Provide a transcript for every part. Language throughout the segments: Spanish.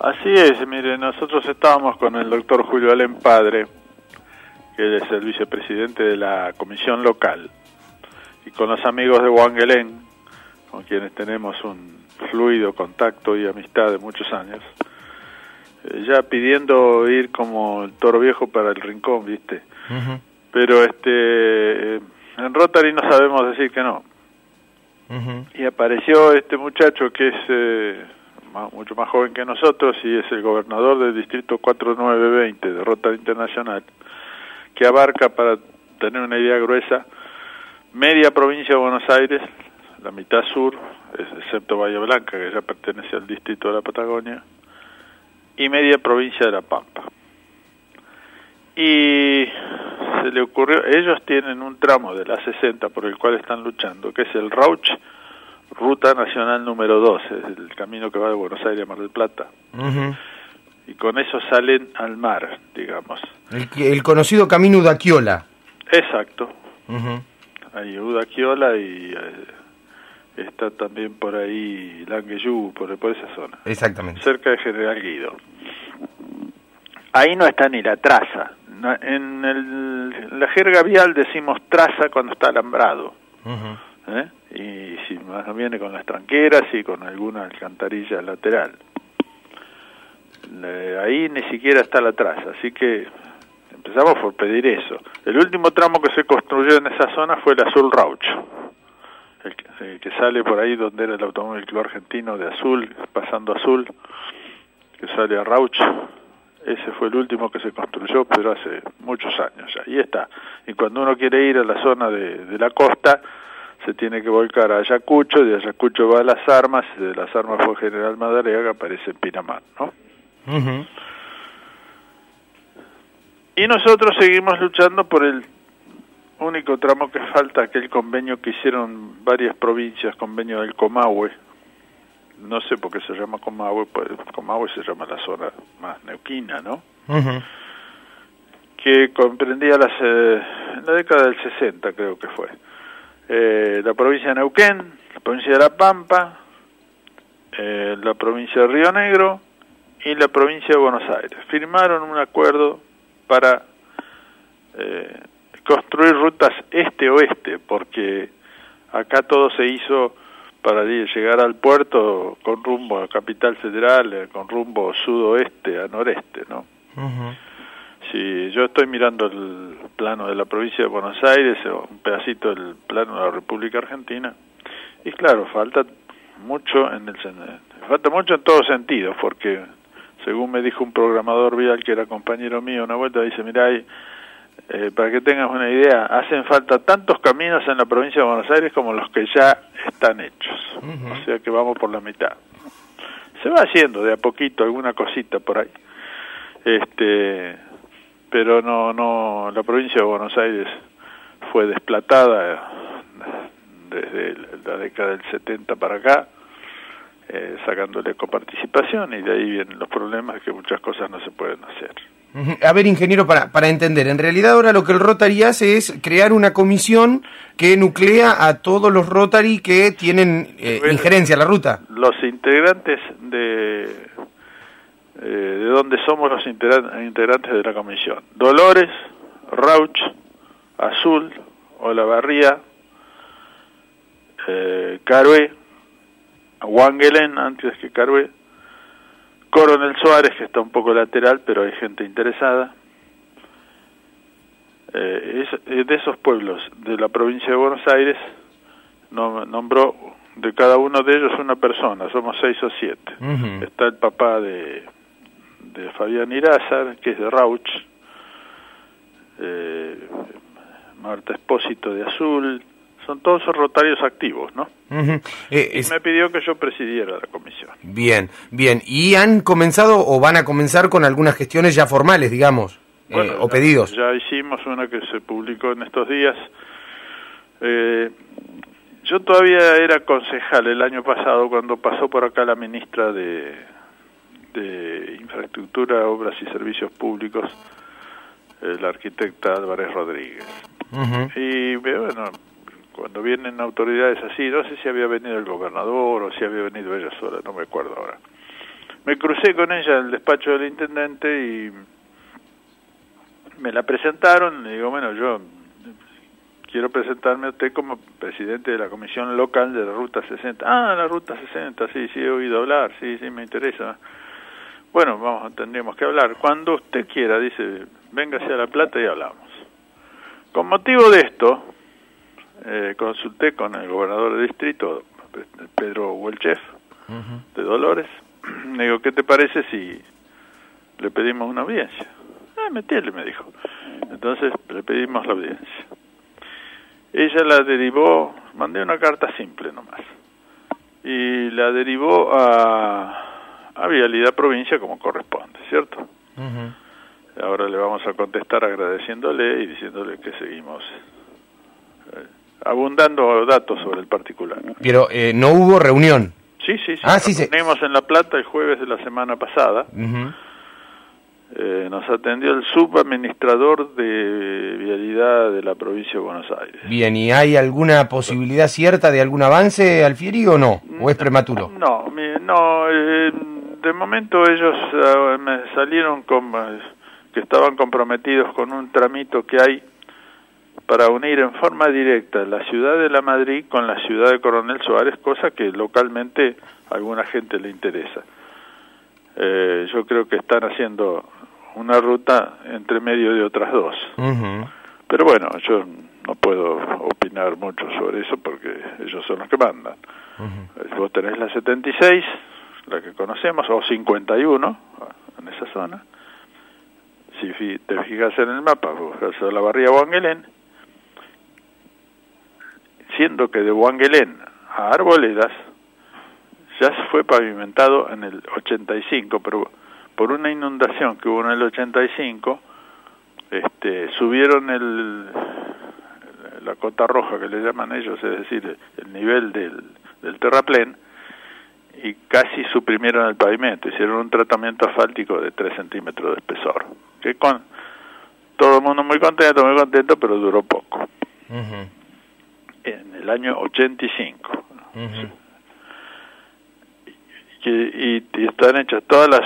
Así es, mire, nosotros estábamos con el doctor Julio Alén Padre, que es el vicepresidente de la comisión local, y con los amigos de Wangelén, con quienes tenemos un fluido contacto y amistad de muchos años, eh, ya pidiendo ir como el toro viejo para el rincón, ¿viste? Pero este en Rotary no sabemos decir que no. Y apareció este muchacho que es eh, mucho más joven que nosotros y es el gobernador del distrito 4920 de Rotary Internacional, que abarca, para tener una idea gruesa, media provincia de Buenos Aires, la mitad sur, excepto Bahía Blanca, que ya pertenece al distrito de la Patagonia, y media provincia de La Pampa. Y se le ocurrió, ellos tienen un tramo de la 60 por el cual están luchando, que es el Rauch, Ruta Nacional número 12, es el camino que va de Buenos Aires a Mar del Plata. Y con eso salen al mar, digamos. El, conocido camino Udaquiola. Exacto. Hay Udaquiola y eh, está también por ahí Langueyú, por, por esa zona. Exactamente. Cerca de General Guido. Ahí no está ni la traza. En, el, la jerga vial decimos traza cuando está alambrado. ¿eh? Y si más viene con las tranqueras y con alguna alcantarilla lateral. ahí ni siquiera está la traza, así que empezamos por pedir eso. El último tramo que se construyó en esa zona fue el Azul Raucho el que, sale por ahí donde era el automóvil club argentino de azul, pasando azul, que sale a Rauch, ese fue el último que se construyó, pero hace muchos años ya. Y está. Y cuando uno quiere ir a la zona de, la costa, se tiene que volcar a Ayacucho, de Ayacucho va a Las Armas, de Las Armas fue General Madariaga, aparece en Pinamar, ¿no? Y nosotros seguimos luchando por el único tramo que falta, aquel convenio que hicieron varias provincias, convenio del Comahue, no sé por qué se llama Comahue, pues Comahue se llama la zona más neuquina, ¿no? Que comprendía las, eh, en la década del 60 creo que fue, eh, la provincia de Neuquén, la provincia de La Pampa, eh, la provincia de Río Negro y la provincia de Buenos Aires. Firmaron un acuerdo para eh, construir rutas este-oeste, porque acá todo se hizo para llegar al puerto con rumbo a Capital Federal, eh, con rumbo sudoeste a noreste, ¿no? Si yo estoy mirando el plano de la provincia de Buenos Aires, o un pedacito del plano de la República Argentina, y claro, falta mucho en el falta mucho en todos sentidos, porque según me dijo un programador vial que era compañero mío una vuelta, dice, mira, eh, para que tengas una idea, hacen falta tantos caminos en la provincia de Buenos Aires como los que ya están hechos. O sea que vamos por la mitad. Se va haciendo de a poquito alguna cosita por ahí. Este, pero no, no, la provincia de Buenos Aires fue desplatada desde la década del 70 para acá, eh, sacándole coparticipación y de ahí vienen los problemas que muchas cosas no se pueden hacer. A ver, ingeniero, para, para entender, en realidad ahora lo que el Rotary hace es crear una comisión que nuclea a todos los Rotary que tienen eh, injerencia en la ruta. Los integrantes de... Eh, ¿De dónde somos los integrantes de la comisión? Dolores, Rauch, Azul, Olavarría, eh, Carué, Wangelen antes que Carué, Coronel Suárez, que está un poco lateral, pero hay gente interesada. Eh, es, de esos pueblos de la provincia de Buenos Aires, nombró de cada uno de ellos una persona, somos seis o siete. Está el papá de, de Fabián Irázar, que es de Rauch, eh, Marta Espósito de Azul, son todos esos rotarios activos, ¿no? Eh, y me pidió que yo presidiera la comisión. Bien, bien. ¿Y han comenzado o van a comenzar con algunas gestiones ya formales, digamos, eh, o pedidos? Ya hicimos una que se publicó en estos días. Eh, yo todavía era concejal el año pasado cuando pasó por acá la ministra de, de Infraestructura, Obras y Servicios Públicos, la arquitecta Álvarez Rodríguez. Y bueno, cuando vienen autoridades así, no sé si había venido el gobernador o si había venido ella sola, no me acuerdo ahora. me crucé con ella en el despacho del intendente y me la presentaron, y digo, bueno, yo quiero presentarme a usted como presidente de la comisión local de la Ruta 60. Ah, la Ruta 60, sí, sí, he oído hablar, sí, sí, me interesa. Bueno, vamos, tendríamos que hablar. Cuando usted quiera, dice, véngase a La Plata y hablamos. Con motivo de esto, eh, consulté con el gobernador del distrito, Pedro Huelchef, de Dolores. Le digo, ¿qué te parece si le pedimos una audiencia? Ah, metele, me dijo. Entonces le pedimos la audiencia. Ella la derivó, mandé una carta simple nomás, y la derivó a, a Vialidad Provincia como corresponde, ¿cierto? Ahora le vamos a contestar agradeciéndole y diciéndole que seguimos eh, abundando datos sobre el particular. Pero eh, no hubo reunión. Sí, sí, sí. Ah, nos sí, sí. reunimos en La Plata el jueves de la semana pasada. Eh, nos atendió el subadministrador de vialidad de la provincia de Buenos Aires. Bien, ¿y hay alguna posibilidad cierta de algún avance, Alfieri, o no? ¿O es prematuro? No, mi- no eh, de momento ellos ah, me salieron con que estaban comprometidos con un tramito que hay para unir en forma directa la ciudad de La Madrid con la ciudad de Coronel Suárez, cosa que localmente a alguna gente le interesa. Eh, yo creo que están haciendo una ruta entre medio de otras dos. Pero bueno, yo no puedo opinar mucho sobre eso porque ellos son los que mandan. Eh, Vos tenés la 76, la que conocemos, o 51, en esa zona. Si te fijas en el mapa, buscas a la barría Wangelén, siendo que de Wangelén a Arboledas ya se fue pavimentado en el 85, pero por una inundación que hubo en el 85, este, subieron el, la cota roja que le llaman ellos, es decir, el nivel del, del terraplén, y casi suprimieron el pavimento, hicieron un tratamiento asfáltico de 3 centímetros de espesor, que con todo el mundo muy contento, muy contento, pero duró poco. Ujú. En el año 85. Ujú. que, y, y están hechas todas las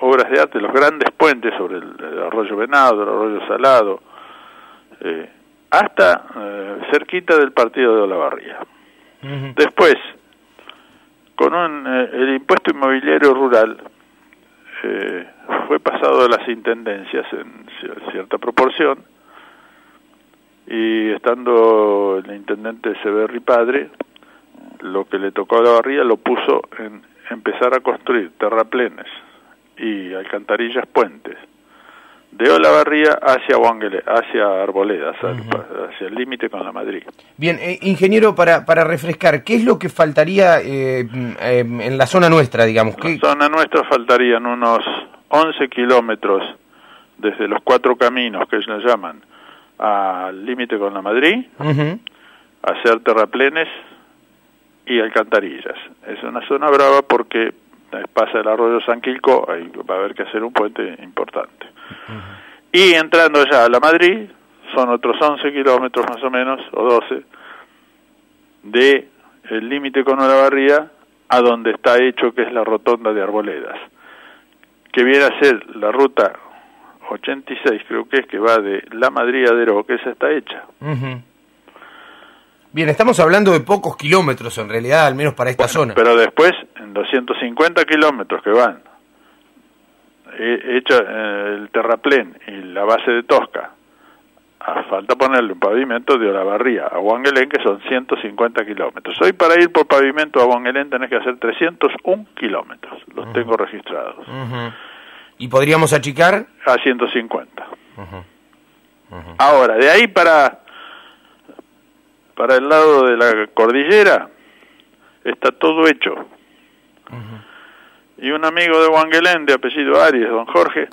obras de arte, los grandes puentes sobre el, el arroyo Venado, el arroyo Salado, eh, hasta eh, cerquita del partido de Olavarría. Después, con un, eh, el impuesto inmobiliario rural eh, fue pasado a las intendencias en cier- cierta proporción y estando el intendente Severri padre, lo que le tocó a la barría lo puso en empezar a construir terraplenes y alcantarillas puentes de Olavarría hacia Wanguele, hacia Arboledas, al- hacia el límite con la Madrid. Bien, eh, ingeniero, para, para refrescar, ¿qué es lo que faltaría eh, eh, en la zona nuestra, digamos? En ¿Qué- la zona nuestra faltarían unos 11 kilómetros desde los cuatro caminos que ellos llaman al límite con la Madrid, hacer terraplenes y alcantarillas. Es una zona brava porque pasa el arroyo San Quilco, ahí va a haber que hacer un puente importante. Y entrando ya a la Madrid, son otros 11 kilómetros más o menos, o 12, de el límite con Olavarría a donde está hecho que es la rotonda de Arboledas, que viene a ser la ruta 86, creo que es, que va de La Madrid a Deró, que esa está hecha. Bien, estamos hablando de pocos kilómetros en realidad, al menos para esta zona. Pero después, en 250 kilómetros que van, he- hecho eh, el terraplén y la base de Tosca, a falta ponerle un pavimento de Olavarría a Wangelén, que son 150 kilómetros. Hoy para ir por pavimento a Wangelén tenés que hacer 301 kilómetros, los tengo registrados. ¿Y podríamos achicar? a 150. Ujú. Ahora, de ahí para, para el lado de la cordillera, está todo hecho. Y un amigo de Wangelén, de apellido Aries, don Jorge,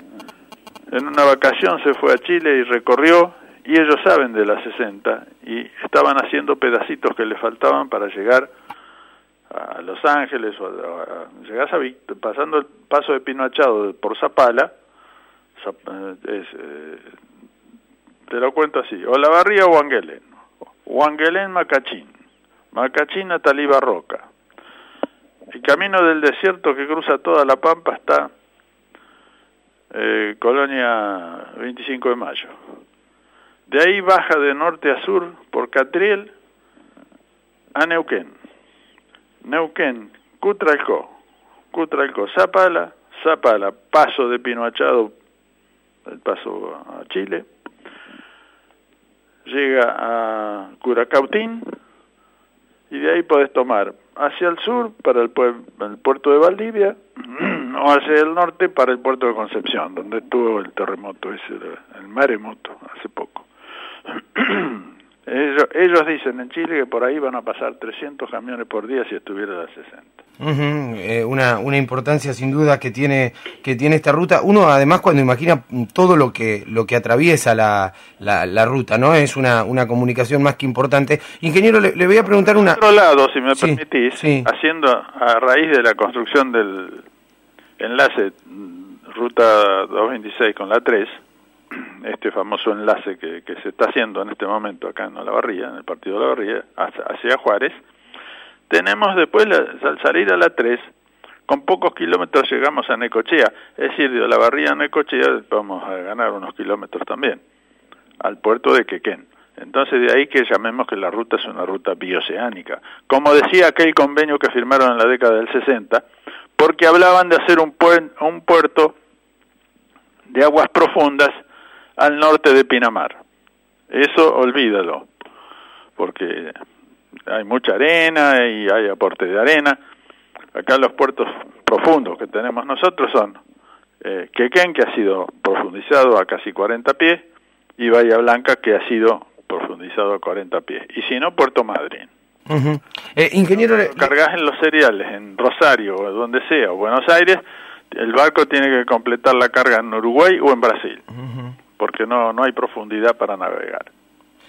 en una vacación se fue a Chile y recorrió, y ellos saben de la 60, y estaban haciendo pedacitos que le faltaban para llegar a Los Ángeles, o a, a- llegás a pasando el paso de Pino Achado por Zapala, Zap- eh, eh, te lo cuento así, Olavarría o Wangelén, Wangelén Macachín, Macachín Talí Barroca, el camino del desierto que cruza toda la Pampa está eh, Colonia 25 de Mayo. De ahí baja de norte a sur por Catriel a Neuquén. Neuquén, Cutralcó, Cutralcó, Zapala, Zapala, paso de Pinoachado, el paso a Chile, llega a Curacautín y de ahí podés tomar hacia el sur para el, puerto de Valdivia o hacia el norte para el puerto de Concepción, donde estuvo el terremoto ese, el maremoto, hace poco. ellos, ellos dicen en Chile que por ahí van a pasar 300 camiones por día si estuviera a 60. Eh, una, una importancia sin duda que tiene que tiene esta ruta. Uno además cuando imagina todo lo que lo que atraviesa la, la, ruta, ¿no? Es una, una comunicación más que importante. Ingeniero, le, voy a preguntar una... otro lado, si me permitís, haciendo a raíz de la construcción del enlace mm, ruta 226 con la 3, este famoso enlace que, que se está haciendo en este momento acá en La Barría, en el partido de La Barría, hacia Juárez, tenemos después, al salir a la 3, con pocos kilómetros llegamos a Necochea, es decir, de la barría a Necochea vamos a ganar unos kilómetros también, al puerto de Quequén. Entonces de ahí que llamemos que la ruta es una ruta bioceánica. Como decía aquel convenio que firmaron en la década del 60, porque hablaban de hacer un, un puerto de aguas profundas al norte de Pinamar. Eso olvídalo, porque hay mucha arena y hay aporte de arena. Acá los puertos profundos que tenemos nosotros son eh, Quequén, que ha sido profundizado a casi 40 pies, y Bahía Blanca, que ha sido profundizado a 40 pies. Y si no, Puerto Madryn. eh, ingeniero, cargas en los cereales, en Rosario o donde sea, o Buenos Aires, el barco tiene que completar la carga en Uruguay o en Brasil, porque no, no hay profundidad para navegar.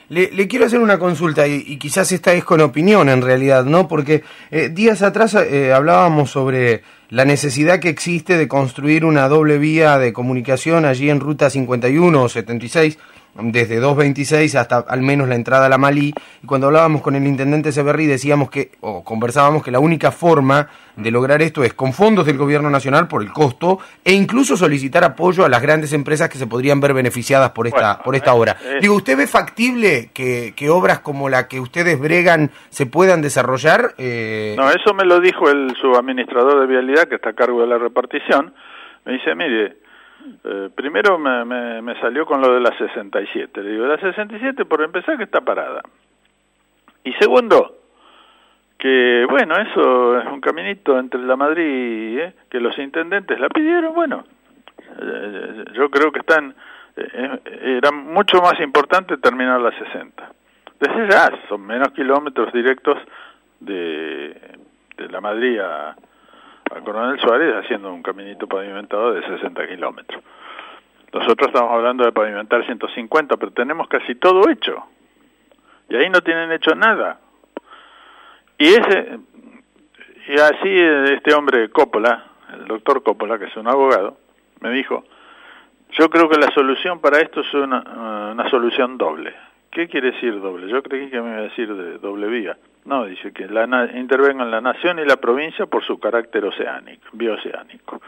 Le, quiero hacer una consulta y, quizás esta es con opinión en realidad, ¿no? Porque eh, días atrás eh, hablábamos sobre la necesidad que existe de construir una doble vía de comunicación allí en Ruta 51 o 76 desde 226 hasta al menos la entrada a la Malí, y cuando hablábamos con el intendente Severri decíamos que, o conversábamos que la única forma de lograr esto es con fondos del gobierno nacional por el costo e incluso solicitar apoyo a las grandes empresas que se podrían ver beneficiadas por esta, por esta obra. Digo, ¿usted ve factible que, que, obras como la que ustedes bregan se puedan desarrollar? Eh... No, eso me lo dijo el subadministrador de vialidad que está a cargo de la repartición. Me dice, mire, eh, primero me, me, salió con lo de la 67. Le digo, la 67 por empezar que está parada. Y segundo, que bueno, eso es un caminito entre la Madrid, ¿eh? que los intendentes la pidieron, bueno, eh, yo creo que están, era mucho más importante terminar la 60. Desde ya, son menos kilómetros directos de, de la Madrid a, a Coronel Suárez haciendo un caminito pavimentado de 60 kilómetros. Nosotros estamos hablando de pavimentar 150, pero tenemos casi todo hecho. Y ahí no tienen hecho nada. Y ese y así este hombre Coppola, el doctor Coppola, que es un abogado, me dijo, yo creo que la solución para esto es una, una solución doble. ¿Qué quiere decir doble? Yo creí que me iba a decir de doble vía. No, dice que la, intervengan la nación y la provincia por su carácter oceánico, bioceánico.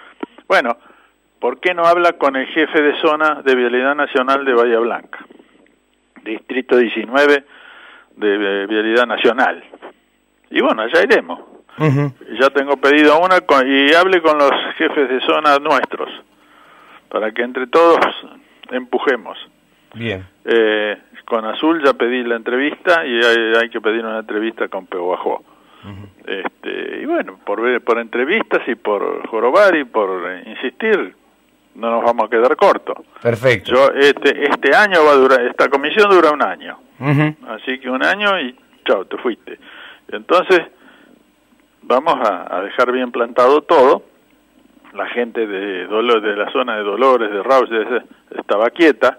Bueno, ¿por qué no habla con el jefe de zona de Vialidad Nacional de Bahía Blanca? Distrito 19 de Vialidad Nacional. Y bueno, allá iremos. Ya tengo pedido una y hable con los jefes de zona nuestros para que entre todos empujemos. Bien. Eh, con Azul ya pedí la entrevista y hay, que pedir una entrevista con Pehuajó. este, y bueno, por, por entrevistas y por jorobar y por insistir, no nos vamos a quedar cortos. Perfecto. Yo, este, este año va a durar, esta comisión dura un año. Así que un año y chao, te fuiste. Entonces, vamos a, a dejar bien plantado todo. La gente de, Dolores, de la zona de Dolores, de Rauch, estaba quieta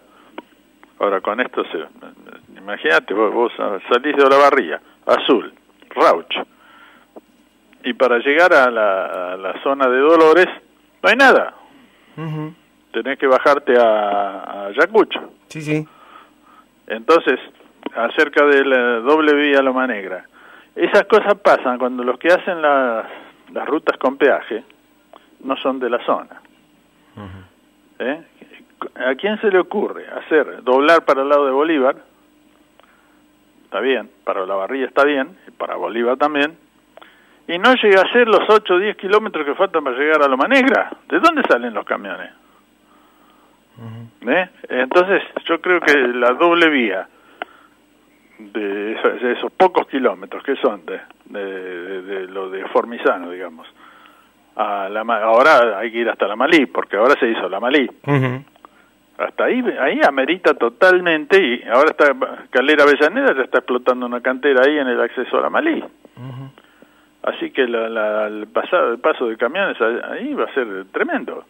Ahora con esto, se, imagínate, vos, salís de Olavarría, Azul, Rauch, y para llegar a la, zona de Dolores no hay nada. Tenés que bajarte a, Yacucho. Sí, sí. Entonces, acerca de la doble vía Loma Negra, esas cosas pasan cuando los que hacen las, las rutas con peaje no son de la zona. ¿Eh? ¿A quién se le ocurre hacer doblar para el lado de Bolívar? Está bien, para la barrilla está bien, y para Bolívar también, y no llega a ser los 8 o 10 kilómetros que faltan para llegar a Loma Negra. ¿De dónde salen los camiones? ¿Eh? Entonces, yo creo que la doble vía de, esos, pocos kilómetros que son de, de, lo de Formizano, digamos, a la, ahora hay que ir hasta la Malí, porque ahora se hizo la Malí. Hasta ahí, ahí amerita totalmente, y ahora está Calera Avellaneda ya está explotando una cantera ahí en el acceso a la Malí. Así que la, el, pasado, el paso de camiones ahí va a ser tremendo.